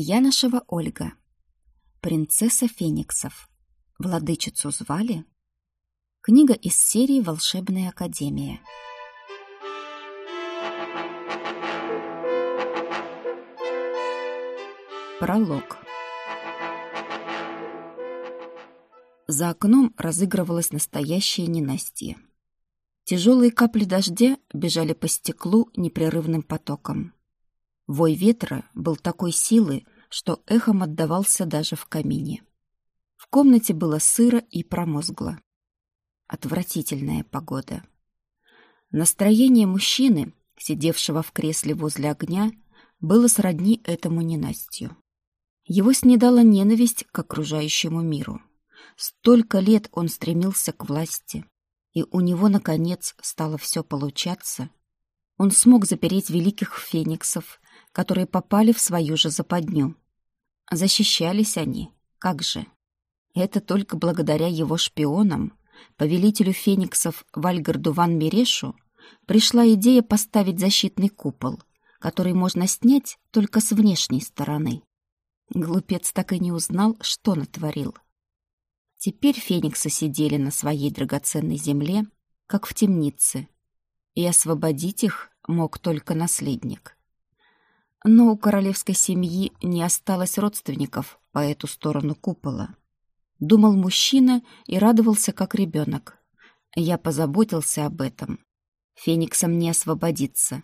Янышева Ольга. Принцесса Фениксов. Владычицу звали? Книга из серии «Волшебная академия». Пролог. За окном разыгрывалось настоящее ненастье. Тяжелые капли дождя бежали по стеклу непрерывным потоком. Вой ветра был такой силы, что эхом отдавался даже в камине. В комнате было сыро и промозгло. Отвратительная погода. Настроение мужчины, сидевшего в кресле возле огня, было сродни этому ненастью. Его снедала ненависть к окружающему миру. Столько лет он стремился к власти, и у него, наконец, стало все получаться. Он смог запереть великих фениксов, которые попали в свою же западню. Защищались они, как же. Это только благодаря его шпионам, повелителю фениксов Вальгарду ван Мерешу, пришла идея поставить защитный купол, который можно снять только с внешней стороны. Глупец так и не узнал, что натворил. Теперь фениксы сидели на своей драгоценной земле, как в темнице, и освободить их мог только наследник. Но у королевской семьи не осталось родственников по эту сторону купола. Думал мужчина и радовался, как ребенок. Я позаботился об этом. Фениксам не освободиться.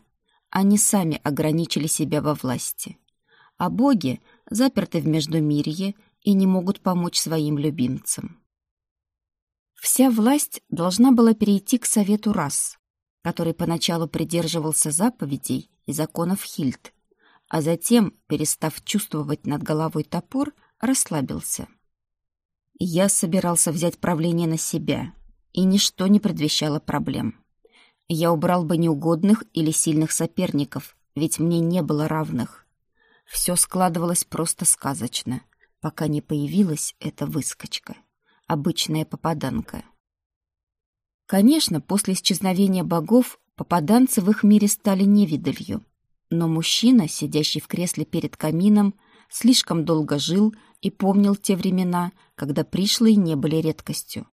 Они сами ограничили себя во власти. А боги заперты в Междумирье и не могут помочь своим любимцам. Вся власть должна была перейти к Совету рас, который поначалу придерживался заповедей и законов Хильд, а затем, перестав чувствовать над головой топор, расслабился. Я собирался взять правление на себя, и ничто не предвещало проблем. Я убрал бы неугодных или сильных соперников, ведь мне не было равных. Все складывалось просто сказочно, пока не появилась эта выскочка, обычная попаданка. Конечно, после исчезновения богов попаданцы в их мире стали невидалью, но мужчина, сидящий в кресле перед камином, слишком долго жил и помнил те времена, когда пришлые не были редкостью.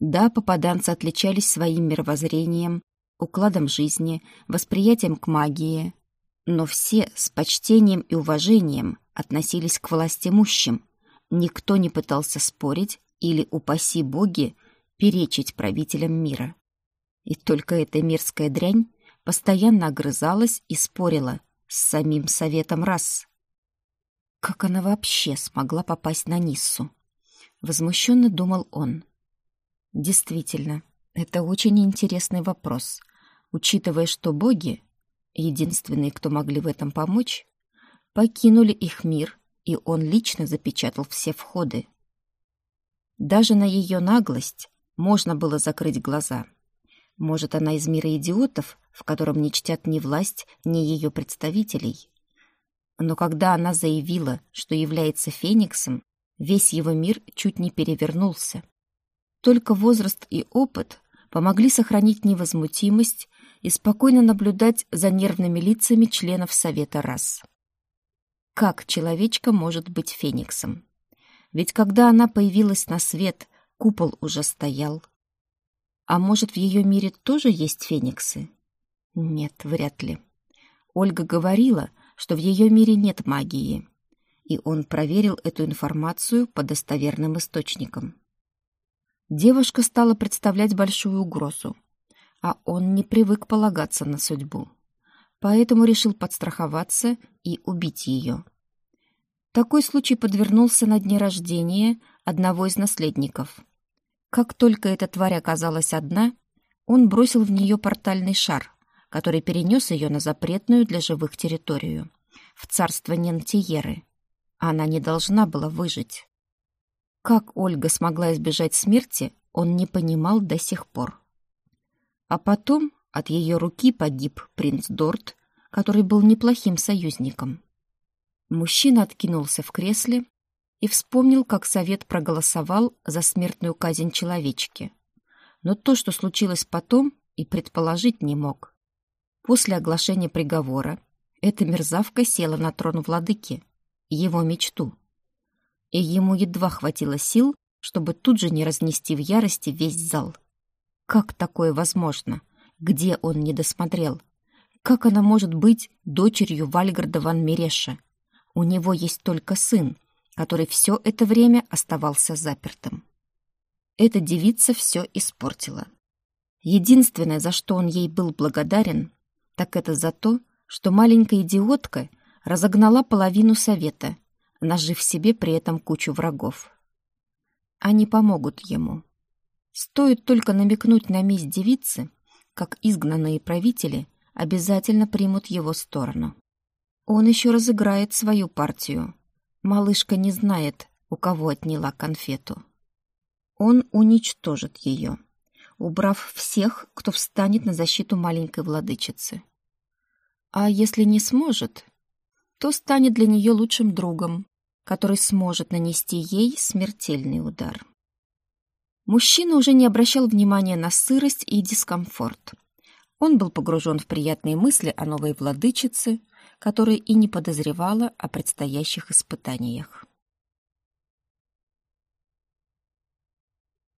Да, попаданцы отличались своим мировоззрением, укладом жизни, восприятием к магии, но все с почтением и уважением относились к властимущим. Никто не пытался спорить или, упаси боги, перечить правителям мира. И только эта мирская дрянь постоянно огрызалась и спорила с самим советом рас. Как она вообще смогла попасть на Ниссу? Возмущенно думал он. Действительно, это очень интересный вопрос, учитывая, что боги, единственные, кто могли в этом помочь, покинули их мир, и он лично запечатал все входы. Даже на ее наглость можно было закрыть глаза. Может, она из мира идиотов, в котором не чтят ни власть, ни ее представителей. Но когда она заявила, что является Фениксом, весь его мир чуть не перевернулся. Только возраст и опыт помогли сохранить невозмутимость и спокойно наблюдать за нервными лицами членов Совета рас. Как человечка может быть Фениксом? Ведь когда она появилась на свет, купол уже стоял. А может, в ее мире тоже есть фениксы? Нет, вряд ли. Ольга говорила, что в ее мире нет магии, и он проверил эту информацию по достоверным источникам. Девушка стала представлять большую угрозу, а он не привык полагаться на судьбу, поэтому решил подстраховаться и убить ее. Такой случай подвернулся на дне рождения одного из наследников. Как только эта тварь оказалась одна, он бросил в нее портальный шар, который перенес ее на запретную для живых территорию, в царство Нентиеры. Она не должна была выжить. Как Ольга смогла избежать смерти, он не понимал до сих пор. А потом от ее руки погиб принц Дорт, который был неплохим союзником. Мужчина откинулся в кресле и вспомнил, как совет проголосовал за смертную казнь человечки. Но то, что случилось потом, и предположить не мог. После оглашения приговора эта мерзавка села на трон владыки. его мечту. И ему едва хватило сил, чтобы тут же не разнести в ярости весь зал. Как такое возможно? Где он не досмотрел? Как она может быть дочерью Вальгарда ван Мереша? У него есть только сын, который все это время оставался запертым. Эта девица все испортила. Единственное, за что он ей был благодарен, так это за то, что маленькая идиотка разогнала половину совета, нажив себе при этом кучу врагов. Они помогут ему. Стоит только намекнуть на месть девицы, как изгнанные правители обязательно примут его сторону. Он еще разыграет свою партию. Малышка не знает, у кого отняла конфету. Он уничтожит ее, убрав всех, кто встанет на защиту маленькой владычицы. А если не сможет, то станет для нее лучшим другом, который сможет нанести ей смертельный удар. Мужчина уже не обращал внимания на сырость и дискомфорт. Он был погружен в приятные мысли о новой владычице, которая и не подозревала о предстоящих испытаниях.